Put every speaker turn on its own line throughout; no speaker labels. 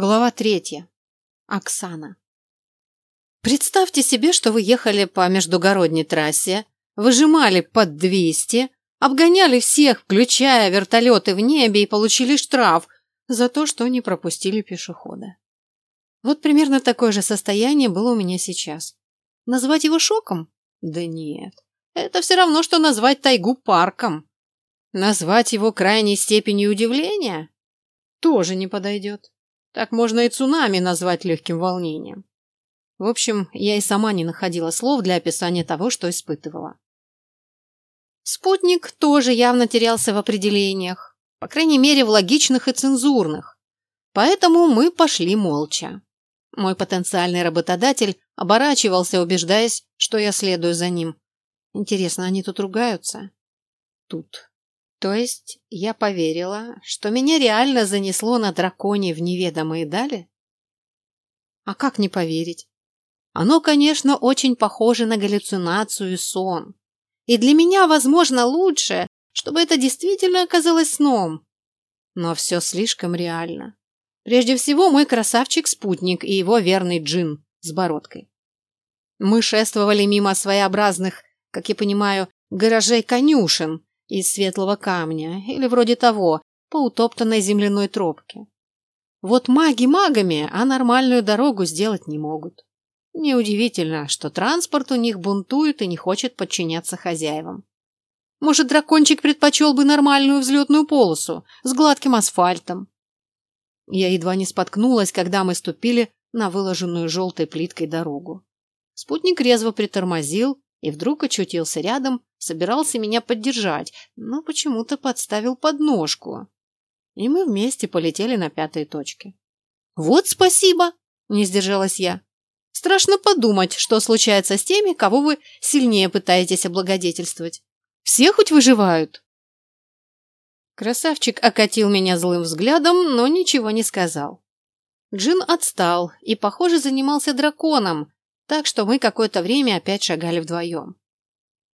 Глава третья. Оксана. Представьте себе, что вы ехали по междугородней трассе, выжимали под 200, обгоняли всех, включая вертолеты в небе, и получили штраф за то, что не пропустили пешехода. Вот примерно такое же состояние было у меня сейчас. Назвать его шоком? Да нет. Это все равно, что назвать тайгу парком. Назвать его крайней степенью удивления? Тоже не подойдет. Так можно и цунами назвать легким волнением. В общем, я и сама не находила слов для описания того, что испытывала. Спутник тоже явно терялся в определениях, по крайней мере, в логичных и цензурных. Поэтому мы пошли молча. Мой потенциальный работодатель оборачивался, убеждаясь, что я следую за ним. Интересно, они тут ругаются? Тут. То есть я поверила, что меня реально занесло на драконе в неведомые дали? А как не поверить? Оно, конечно, очень похоже на галлюцинацию и сон. И для меня, возможно, лучше, чтобы это действительно оказалось сном. Но все слишком реально. Прежде всего, мой красавчик-спутник и его верный джин с бородкой. Мы шествовали мимо своеобразных, как я понимаю, гаражей-конюшен, из светлого камня или вроде того, по утоптанной земляной тропке. Вот маги магами, а нормальную дорогу сделать не могут. Неудивительно, что транспорт у них бунтует и не хочет подчиняться хозяевам. Может, дракончик предпочел бы нормальную взлетную полосу с гладким асфальтом. Я едва не споткнулась, когда мы ступили на выложенную желтой плиткой дорогу. Спутник резво притормозил и вдруг очутился рядом, собирался меня поддержать, но почему-то подставил подножку. И мы вместе полетели на пятой точке. «Вот спасибо!» – не сдержалась я. «Страшно подумать, что случается с теми, кого вы сильнее пытаетесь облагодетельствовать. Все хоть выживают?» Красавчик окатил меня злым взглядом, но ничего не сказал. Джин отстал и, похоже, занимался драконом, так что мы какое-то время опять шагали вдвоем.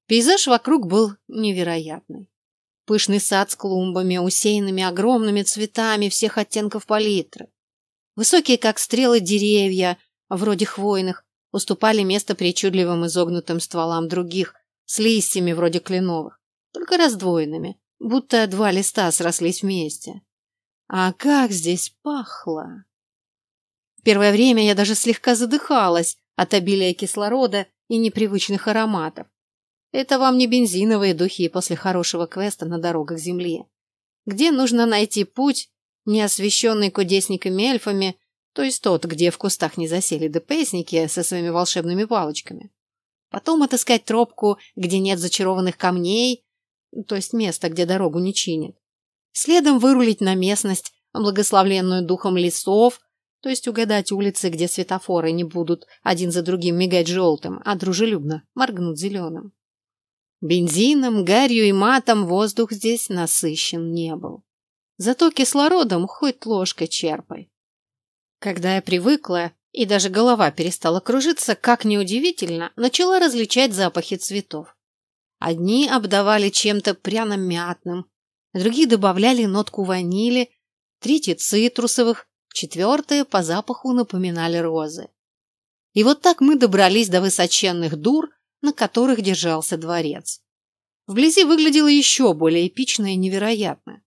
Пейзаж вокруг был невероятный. Пышный сад с клумбами, усеянными огромными цветами всех оттенков палитры. Высокие, как стрелы, деревья, вроде хвойных, уступали место причудливым изогнутым стволам других, с листьями вроде кленовых, только раздвоенными, будто два листа срослись вместе. А как здесь пахло! Первое время я даже слегка задыхалась, от обилия кислорода и непривычных ароматов. Это вам не бензиновые духи после хорошего квеста на дорогах Земли, где нужно найти путь, не освещенный кудесниками-эльфами, то есть тот, где в кустах не засели ДПСники со своими волшебными палочками. Потом отыскать тропку, где нет зачарованных камней, то есть место, где дорогу не чинят. Следом вырулить на местность, благословленную духом лесов, то есть угадать улицы, где светофоры не будут один за другим мигать желтым, а дружелюбно моргнуть зеленым. Бензином, гарью и матом воздух здесь насыщен не был. Зато кислородом хоть ложкой черпай. Когда я привыкла, и даже голова перестала кружиться, как неудивительно, начала различать запахи цветов. Одни обдавали чем-то пряно-мятным, другие добавляли нотку ванили, третьи цитрусовых, четвертые по запаху напоминали розы. И вот так мы добрались до высоченных дур, на которых держался дворец. Вблизи выглядело еще более эпично и невероятно.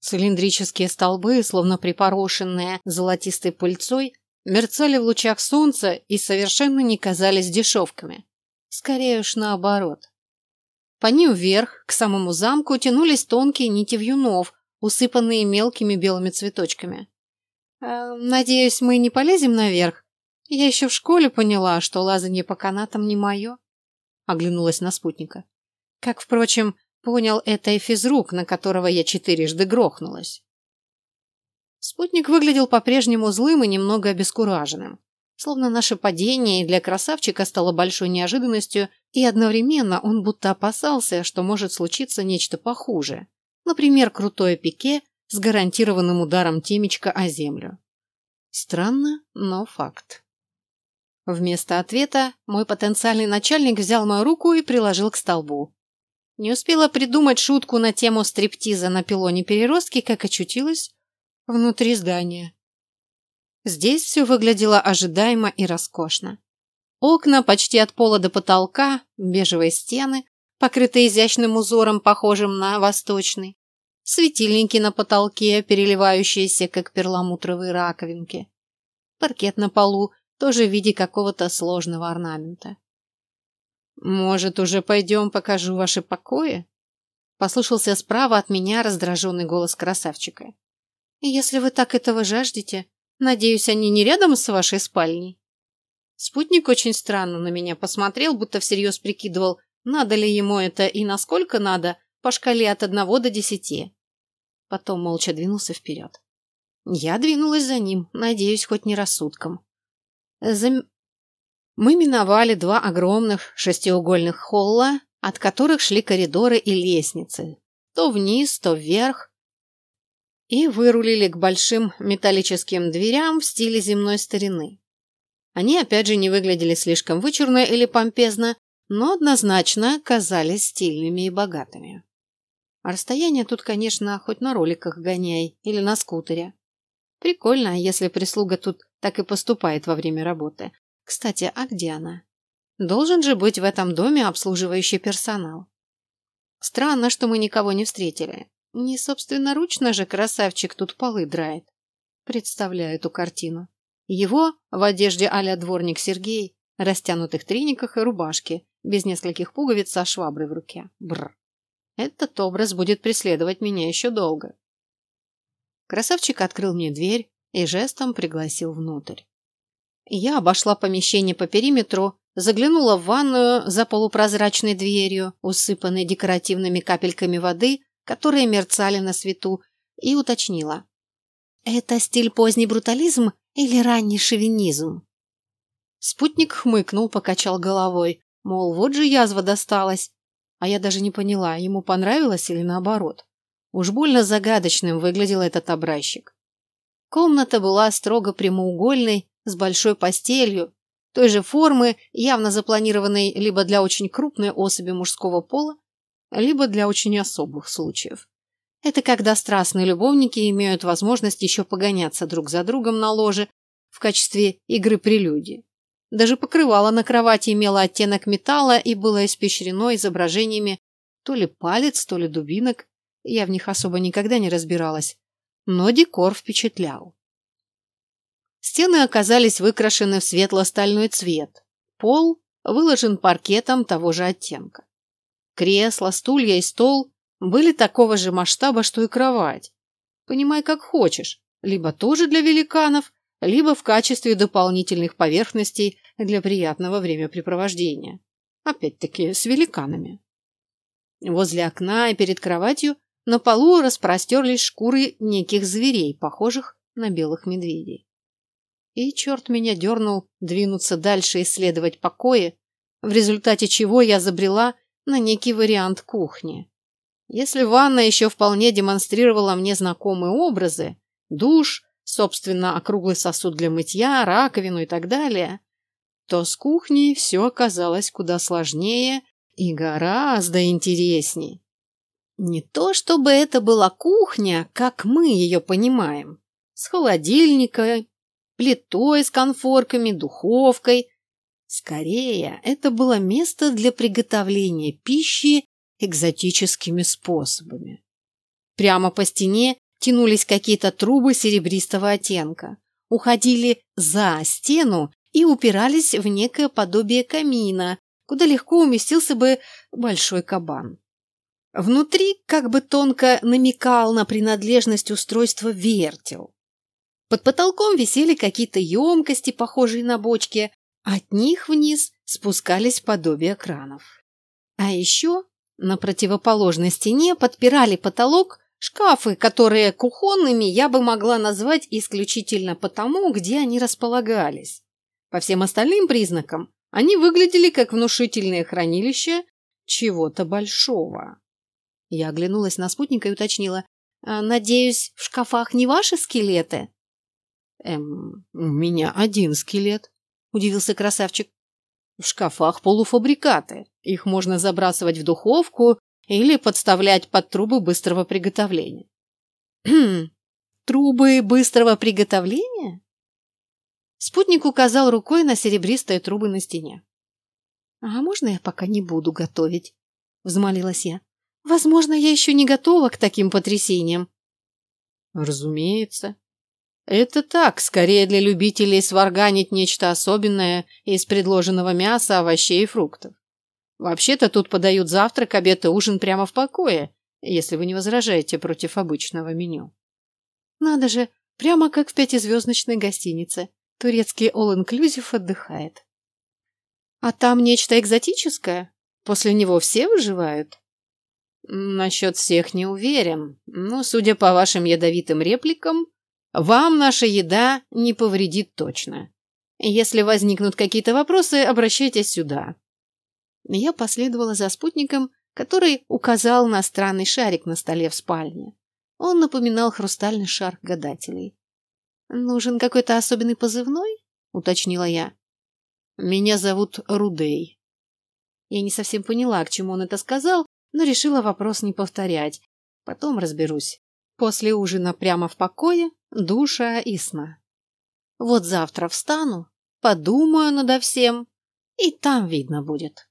Цилиндрические столбы, словно припорошенные золотистой пыльцой, мерцали в лучах солнца и совершенно не казались дешевками. Скорее уж наоборот. По ним вверх, к самому замку, тянулись тонкие нити вьюнов, усыпанные мелкими белыми цветочками. Э, надеюсь, мы не полезем наверх. Я еще в школе поняла, что лазанье по канатам не мое. Оглянулась на спутника. Как, впрочем, понял это и физрук, на которого я четырежды грохнулась. Спутник выглядел по-прежнему злым и немного обескураженным. Словно наше падение для красавчика стало большой неожиданностью, и одновременно он будто опасался, что может случиться нечто похуже. Например, крутое пике с гарантированным ударом темечка о землю. Странно, но факт. Вместо ответа мой потенциальный начальник взял мою руку и приложил к столбу. Не успела придумать шутку на тему стриптиза на пилоне переростки, как очутилась внутри здания. Здесь все выглядело ожидаемо и роскошно. Окна почти от пола до потолка, бежевые стены, покрытые изящным узором, похожим на восточный, светильники на потолке, переливающиеся, как перламутровые раковинки, паркет на полу, тоже в виде какого-то сложного орнамента. «Может, уже пойдем покажу ваши покои?» Послышался справа от меня раздраженный голос красавчика. «Если вы так этого жаждете, надеюсь, они не рядом с вашей спальней?» Спутник очень странно на меня посмотрел, будто всерьез прикидывал, надо ли ему это и насколько надо по шкале от одного до десяти. Потом молча двинулся вперед. Я двинулась за ним, надеюсь, хоть не рассудком. Зам... Мы миновали два огромных шестиугольных холла, от которых шли коридоры и лестницы, то вниз, то вверх, и вырулили к большим металлическим дверям в стиле земной старины. Они опять же не выглядели слишком вычурно или помпезно, но однозначно казались стильными и богатыми. А расстояние тут, конечно, хоть на роликах гоняй или на скутере. Прикольно, если прислуга тут так и поступает во время работы. Кстати, а где она? Должен же быть в этом доме обслуживающий персонал. Странно, что мы никого не встретили. Не собственноручно же красавчик тут полы драет. Представляю эту картину. Его в одежде а дворник Сергей, растянутых трениках и рубашке, без нескольких пуговиц со шваброй в руке. Бррр. Этот образ будет преследовать меня еще долго. Красавчик открыл мне дверь и жестом пригласил внутрь. Я обошла помещение по периметру, заглянула в ванную за полупрозрачной дверью, усыпанной декоративными капельками воды, которые мерцали на свету, и уточнила. «Это стиль поздний брутализм или ранний шовинизм?» Спутник хмыкнул, покачал головой, мол, вот же язва досталась. А я даже не поняла, ему понравилось или наоборот. Уж больно загадочным выглядел этот образчик. Комната была строго прямоугольной, с большой постелью, той же формы, явно запланированной либо для очень крупной особи мужского пола, либо для очень особых случаев. Это когда страстные любовники имеют возможность еще погоняться друг за другом на ложе в качестве игры прелюдии. Даже покрывало на кровати имело оттенок металла и было испещрено изображениями то ли палец, то ли дубинок. Я в них особо никогда не разбиралась. Но декор впечатлял. Стены оказались выкрашены в светло-стальной цвет. Пол выложен паркетом того же оттенка. Кресла, стулья и стол были такого же масштаба, что и кровать. Понимай, как хочешь. Либо тоже для великанов, либо в качестве дополнительных поверхностей для приятного времяпрепровождения. Опять-таки, с великанами. Возле окна и перед кроватью на полу распростерлись шкуры неких зверей, похожих на белых медведей. И черт меня дернул двинуться дальше исследовать покои, в результате чего я забрела на некий вариант кухни. Если ванна еще вполне демонстрировала мне знакомые образы, душ, собственно, округлый сосуд для мытья, раковину и так далее, то с кухней все оказалось куда сложнее и гораздо интересней. Не то чтобы это была кухня, как мы ее понимаем, с холодильника, плитой с конфорками, духовкой. Скорее, это было место для приготовления пищи экзотическими способами. Прямо по стене тянулись какие-то трубы серебристого оттенка, уходили за стену и упирались в некое подобие камина, куда легко уместился бы большой кабан. Внутри как бы тонко намекал на принадлежность устройства вертел. Под потолком висели какие-то емкости, похожие на бочки, от них вниз спускались подобия кранов. А еще на противоположной стене подпирали потолок шкафы, которые кухонными я бы могла назвать исключительно потому, где они располагались. По всем остальным признакам они выглядели как внушительное хранилище чего-то большого. Я оглянулась на спутника и уточнила. «А, «Надеюсь, в шкафах не ваши скелеты?» «Эм, у меня один скелет», — удивился красавчик. «В шкафах полуфабрикаты. Их можно забрасывать в духовку или подставлять под трубы быстрого приготовления». «Трубы быстрого приготовления?» Спутник указал рукой на серебристые трубы на стене. «А можно я пока не буду готовить?» — взмолилась я. «Возможно, я еще не готова к таким потрясениям».
«Разумеется. Это так, скорее для любителей сварганить нечто особенное из предложенного мяса, овощей и фруктов. Вообще-то тут подают завтрак, обед и ужин прямо в покое, если вы не возражаете против обычного меню».
«Надо же, прямо как в пятизвездочной гостинице», Турецкий all-inclusive отдыхает. А там нечто экзотическое? После него все выживают?
Насчет всех не уверен, но, судя по вашим ядовитым репликам, вам наша еда не повредит точно. Если возникнут какие-то вопросы, обращайтесь сюда.
Я последовала за спутником, который указал на странный шарик на столе в спальне. Он напоминал хрустальный шар гадателей. «Нужен какой-то особенный позывной?» — уточнила я.
«Меня зовут Рудей».
Я не совсем поняла, к чему он это сказал, но решила вопрос не повторять. Потом разберусь. После ужина прямо в покое, душа и сна. Вот завтра встану, подумаю надо всем, и там видно будет.